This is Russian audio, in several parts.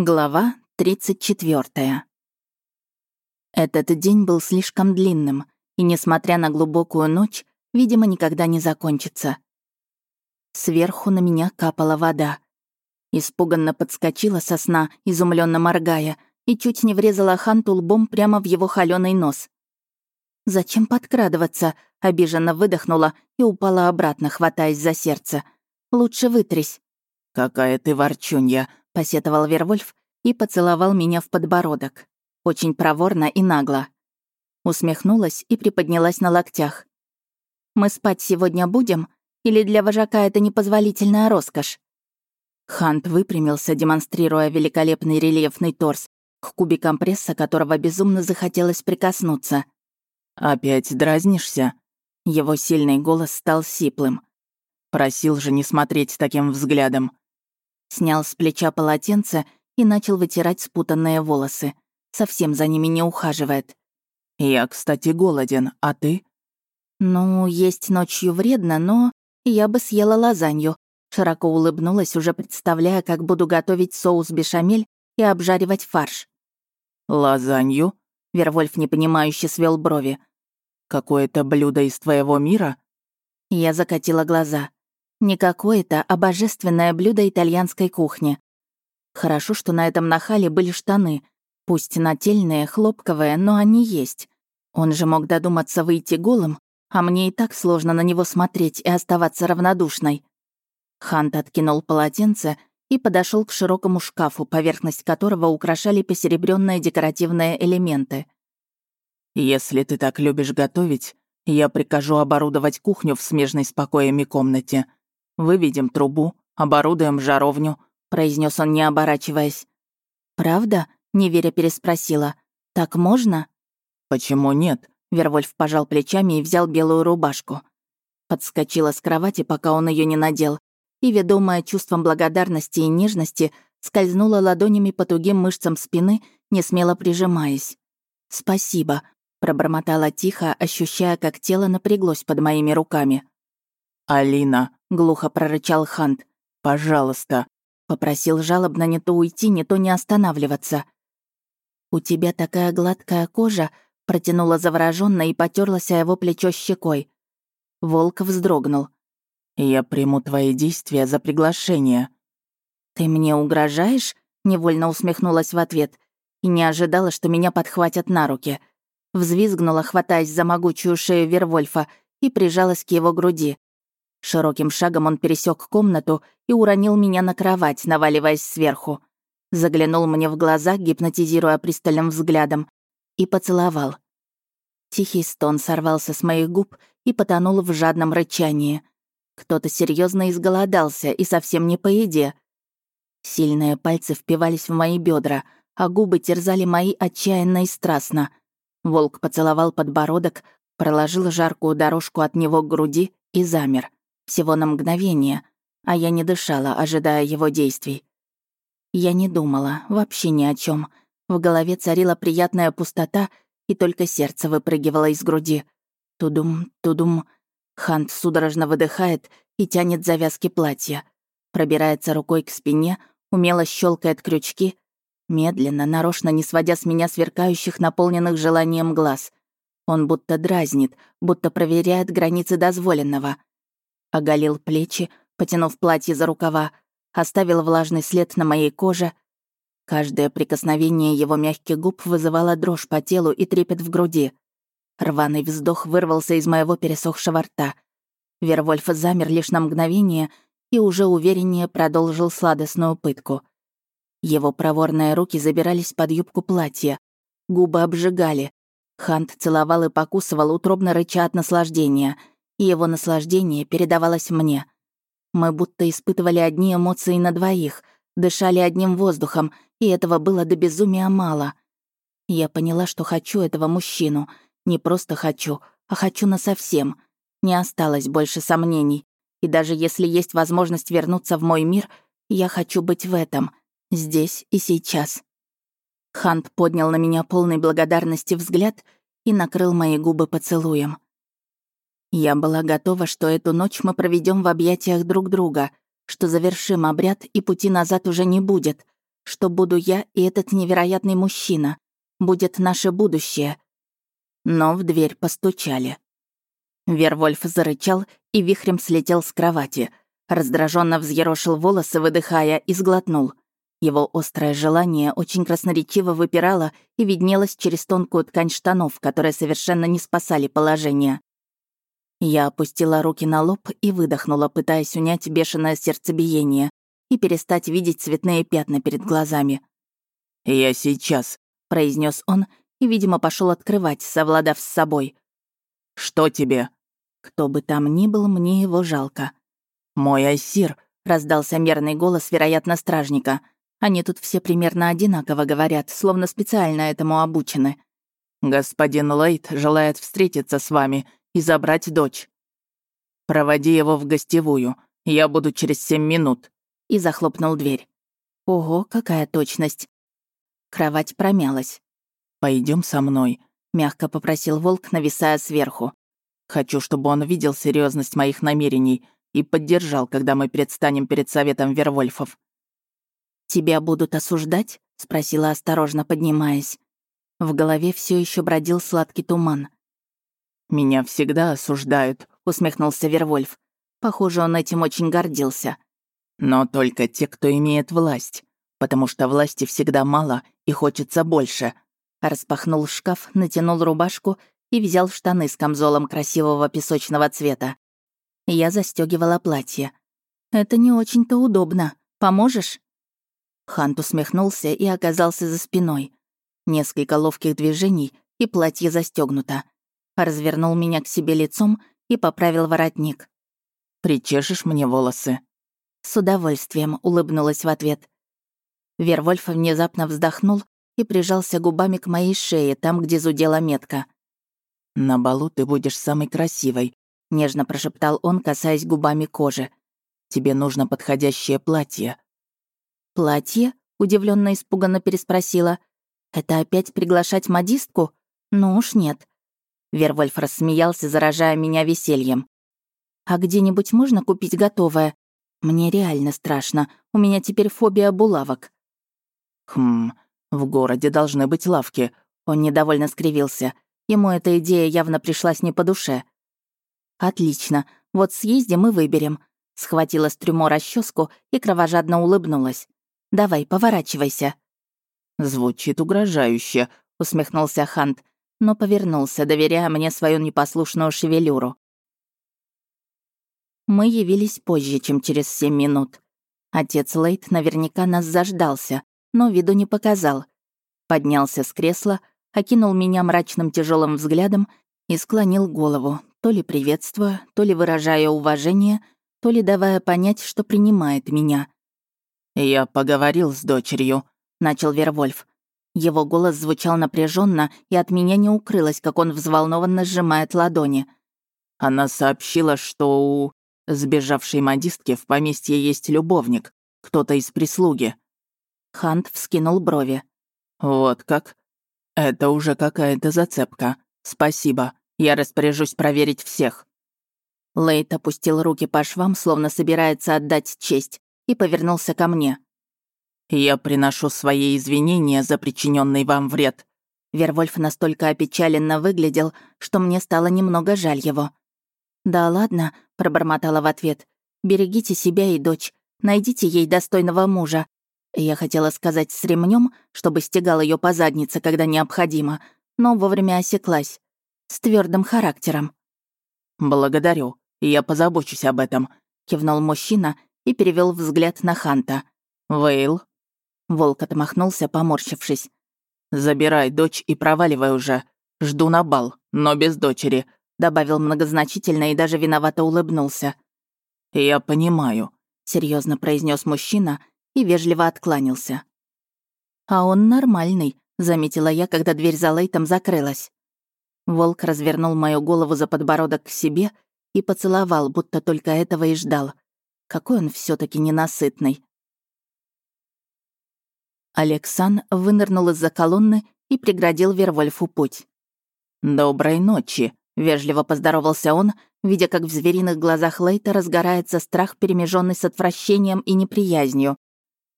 Глава 34. Этот день был слишком длинным, и, несмотря на глубокую ночь, видимо, никогда не закончится. Сверху на меня капала вода. Испуганно подскочила со сна, изумленно моргая, и чуть не врезала Ханту лбом прямо в его холёный нос. «Зачем подкрадываться?» — обиженно выдохнула и упала обратно, хватаясь за сердце. «Лучше вытрись». «Какая ты ворчунья!» — посетовал Вервольф и поцеловал меня в подбородок. Очень проворно и нагло. Усмехнулась и приподнялась на локтях. «Мы спать сегодня будем? Или для вожака это непозволительная роскошь?» Хант выпрямился, демонстрируя великолепный рельефный торс, к кубикам пресса которого безумно захотелось прикоснуться. «Опять дразнишься?» Его сильный голос стал сиплым. «Просил же не смотреть таким взглядом снял с плеча полотенце и начал вытирать спутанные волосы. Совсем за ними не ухаживает. «Я, кстати, голоден, а ты?» «Ну, есть ночью вредно, но я бы съела лазанью», широко улыбнулась, уже представляя, как буду готовить соус бешамель и обжаривать фарш. «Лазанью?» Вервольф непонимающе свел брови. «Какое-то блюдо из твоего мира?» Я закатила глаза. Не какое-то, а божественное блюдо итальянской кухни. Хорошо, что на этом нахале были штаны. Пусть нательные, хлопковые, но они есть. Он же мог додуматься выйти голым, а мне и так сложно на него смотреть и оставаться равнодушной. Хант откинул полотенце и подошел к широкому шкафу, поверхность которого украшали посеребренные декоративные элементы. «Если ты так любишь готовить, я прикажу оборудовать кухню в смежной с покоями комнате», Выведем трубу, оборудуем жаровню», — произнес он, не оборачиваясь. «Правда?» — неверя переспросила. «Так можно?» «Почему нет?» — Вервольф пожал плечами и взял белую рубашку. Подскочила с кровати, пока он ее не надел, и, ведомая чувством благодарности и нежности, скользнула ладонями по тугим мышцам спины, не смело прижимаясь. «Спасибо», — пробормотала тихо, ощущая, как тело напряглось под моими руками. «Алина», — глухо прорычал Хант. «Пожалуйста». Попросил жалобно не то уйти, не то не останавливаться. «У тебя такая гладкая кожа», — протянула завороженно и потерлась о его плечо щекой. Волк вздрогнул. «Я приму твои действия за приглашение». «Ты мне угрожаешь?» — невольно усмехнулась в ответ и не ожидала, что меня подхватят на руки. Взвизгнула, хватаясь за могучую шею Вервольфа, и прижалась к его груди. Широким шагом он пересек комнату и уронил меня на кровать, наваливаясь сверху. Заглянул мне в глаза, гипнотизируя пристальным взглядом, и поцеловал. Тихий стон сорвался с моих губ и потонул в жадном рычании. Кто-то серьезно изголодался и совсем не по еде. Сильные пальцы впивались в мои бедра, а губы терзали мои отчаянно и страстно. Волк поцеловал подбородок, проложил жаркую дорожку от него к груди и замер. Всего на мгновение, а я не дышала, ожидая его действий. Я не думала, вообще ни о чем. В голове царила приятная пустота, и только сердце выпрыгивало из груди. Тудум, тудум. Хант судорожно выдыхает и тянет завязки платья. Пробирается рукой к спине, умело щелкает крючки, медленно, нарочно не сводя с меня сверкающих, наполненных желанием глаз. Он будто дразнит, будто проверяет границы дозволенного — оголил плечи, потянув платье за рукава, оставил влажный след на моей коже. Каждое прикосновение его мягких губ вызывало дрожь по телу и трепет в груди. Рваный вздох вырвался из моего пересохшего рта. Вервольф замер лишь на мгновение и уже увереннее продолжил сладостную пытку. Его проворные руки забирались под юбку платья. Губы обжигали. Хант целовал и покусывал, утробно рыча от наслаждения — и его наслаждение передавалось мне. Мы будто испытывали одни эмоции на двоих, дышали одним воздухом, и этого было до безумия мало. Я поняла, что хочу этого мужчину. Не просто хочу, а хочу насовсем. Не осталось больше сомнений. И даже если есть возможность вернуться в мой мир, я хочу быть в этом, здесь и сейчас. Хант поднял на меня полный благодарности взгляд и накрыл мои губы поцелуем. Я была готова, что эту ночь мы проведем в объятиях друг друга, что завершим обряд и пути назад уже не будет, что буду я и этот невероятный мужчина. Будет наше будущее. Но в дверь постучали. Вервольф зарычал и вихрем слетел с кровати. Раздраженно взъерошил волосы, выдыхая, и сглотнул. Его острое желание очень красноречиво выпирало и виднелось через тонкую ткань штанов, которые совершенно не спасали положение. Я опустила руки на лоб и выдохнула, пытаясь унять бешеное сердцебиение и перестать видеть цветные пятна перед глазами. «Я сейчас», — произнес он и, видимо, пошел открывать, совладав с собой. «Что тебе?» Кто бы там ни был, мне его жалко. «Мой Айсир», — раздался мерный голос, вероятно, стражника. Они тут все примерно одинаково говорят, словно специально этому обучены. «Господин Лейт желает встретиться с вами и забрать дочь. Проводи его в гостевую. Я буду через семь минут». И захлопнул дверь. Ого, какая точность. Кровать промялась. Пойдем со мной», — мягко попросил волк, нависая сверху. Хочу, чтобы он видел серьезность моих намерений и поддержал, когда мы предстанем перед советом Вервольфов. «Тебя будут осуждать?» — спросила осторожно, поднимаясь. В голове все еще бродил сладкий туман. «Меня всегда осуждают», — усмехнулся Вервольф. Похоже, он этим очень гордился. «Но только те, кто имеет власть, потому что власти всегда мало и хочется больше». Распахнул шкаф, натянул рубашку и взял штаны с камзолом красивого песочного цвета. Я застегивала платье. «Это не очень-то удобно. Поможешь?» Хант усмехнулся и оказался за спиной. Несколько ловких движений, и платье застегнуто. Развернул меня к себе лицом и поправил воротник. «Причешешь мне волосы?» С удовольствием улыбнулась в ответ. Вервольф внезапно вздохнул и прижался губами к моей шее, там, где зудела метка. «На балу ты будешь самой красивой», — нежно прошептал он, касаясь губами кожи. «Тебе нужно подходящее платье». «Платье?» — удивленно испуганно переспросила. «Это опять приглашать модистку? Ну уж нет». Вервольф рассмеялся, заражая меня весельем. «А где-нибудь можно купить готовое? Мне реально страшно. У меня теперь фобия булавок». «Хм, в городе должны быть лавки», — он недовольно скривился. Ему эта идея явно пришлась не по душе. «Отлично. Вот съездим и выберем». Схватила с трюмо расческу и кровожадно улыбнулась. «Давай, поворачивайся». «Звучит угрожающе», — усмехнулся Хант, но повернулся, доверяя мне свою непослушную шевелюру. Мы явились позже, чем через семь минут. Отец Лейт наверняка нас заждался, но виду не показал. Поднялся с кресла, окинул меня мрачным тяжелым взглядом и склонил голову, то ли приветствуя, то ли выражая уважение, то ли давая понять, что принимает меня. «Я поговорил с дочерью», — начал Вервольф. Его голос звучал напряженно, и от меня не укрылось, как он взволнованно сжимает ладони. Она сообщила, что у сбежавшей модистки в поместье есть любовник, кто-то из прислуги. Хант вскинул брови. «Вот как? «Это уже какая-то зацепка. Спасибо. Я распоряжусь проверить всех». Лейт опустил руки по швам, словно собирается отдать честь, и повернулся ко мне. «Я приношу свои извинения за причиненный вам вред». Вервольф настолько опечаленно выглядел, что мне стало немного жаль его. «Да ладно», — пробормотала в ответ. «Берегите себя и дочь. Найдите ей достойного мужа. Я хотела сказать с ремнем, чтобы стегал ее по заднице, когда необходимо, но вовремя осеклась. С твердым характером. «Благодарю, я позабочусь об этом», — кивнул мужчина и перевел взгляд на Ханта. «Вейл?» Волк отмахнулся, поморщившись. «Забирай дочь и проваливай уже. Жду на бал, но без дочери», — добавил многозначительно и даже виновато улыбнулся. «Я понимаю», — серьезно произнес мужчина и вежливо откланялся. «А он нормальный», — заметила я, когда дверь за Лейтом закрылась. Волк развернул мою голову за подбородок к себе и поцеловал, будто только этого и ждал. Какой он все таки ненасытный. Алексан вынырнул из-за колонны и преградил Вервольфу путь. «Доброй ночи», — вежливо поздоровался он, видя, как в звериных глазах Лейта разгорается страх, перемеженный с отвращением и неприязнью.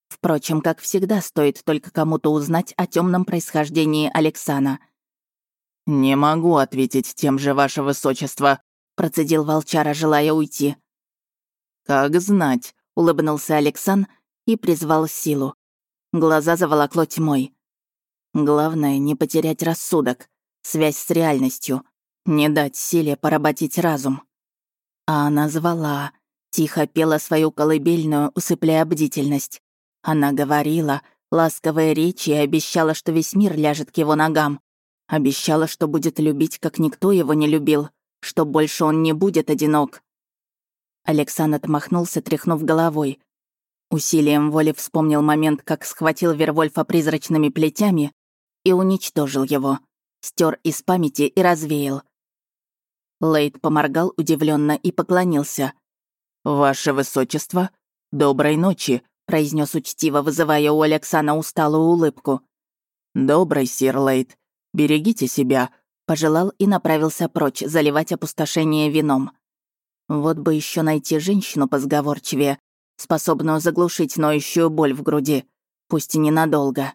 Впрочем, как всегда, стоит только кому-то узнать о темном происхождении Алексана. «Не могу ответить тем же, ваше высочество», — процедил волчара, желая уйти. «Как знать», — улыбнулся Александр и призвал силу. Глаза заволокло тьмой. Главное — не потерять рассудок, связь с реальностью, не дать силе поработить разум. А она звала, тихо пела свою колыбельную, усыпляя бдительность. Она говорила, ласковые речи и обещала, что весь мир ляжет к его ногам. Обещала, что будет любить, как никто его не любил, что больше он не будет одинок. Александр отмахнулся, тряхнув головой. Усилием воли вспомнил момент, как схватил Вервольфа призрачными плетями и уничтожил его. Стер из памяти и развеял. Лейд поморгал удивленно и поклонился. «Ваше высочество, доброй ночи», — произнес учтиво, вызывая у Алексана усталую улыбку. «Добрый, сир Лейд. Берегите себя», — пожелал и направился прочь, заливать опустошение вином. Вот бы еще найти женщину позговорчивее, способную заглушить ноющую боль в груди, пусть и ненадолго.